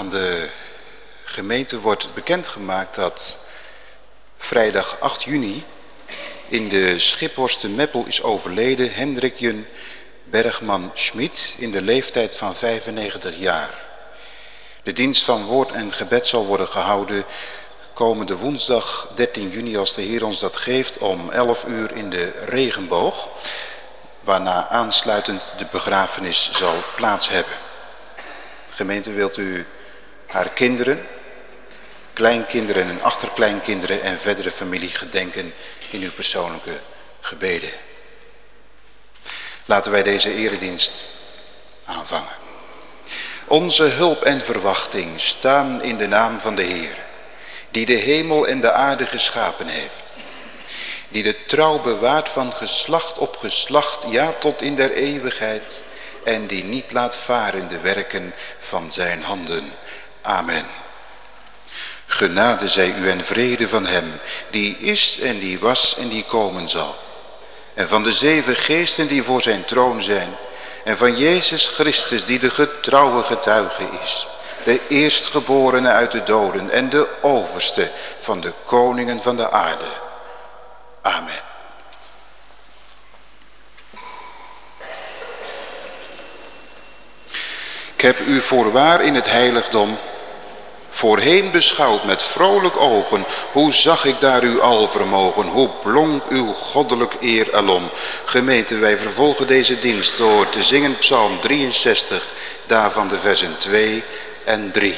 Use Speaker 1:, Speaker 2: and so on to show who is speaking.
Speaker 1: Aan de gemeente wordt bekendgemaakt dat vrijdag 8 juni in de Schiphorste Meppel is overleden Hendrikjen Bergman Schmid in de leeftijd van 95 jaar. De dienst van woord en gebed zal worden gehouden komende woensdag 13 juni als de Heer ons dat geeft om 11 uur in de regenboog. Waarna aansluitend de begrafenis zal plaats hebben. De gemeente wilt u haar kinderen, kleinkinderen en achterkleinkinderen en verdere familie gedenken in uw persoonlijke gebeden. Laten wij deze eredienst aanvangen. Onze hulp en verwachting staan in de naam van de Heer, die de hemel en de aarde geschapen heeft. Die de trouw bewaart van geslacht op geslacht, ja tot in der eeuwigheid, en die niet laat varen de werken van zijn handen. Amen. Genade zij u en vrede van hem, die is en die was en die komen zal. En van de zeven geesten die voor zijn troon zijn. En van Jezus Christus die de getrouwe getuige is. De eerstgeborene uit de doden en de overste van de koningen van de aarde. Amen. Ik heb u voorwaar in het heiligdom Voorheen beschouwd met vrolijk ogen, hoe zag ik daar uw alvermogen, hoe blonk uw goddelijk eer alom. Gemeente, wij vervolgen deze dienst door te zingen psalm 63, daarvan de versen 2 en 3.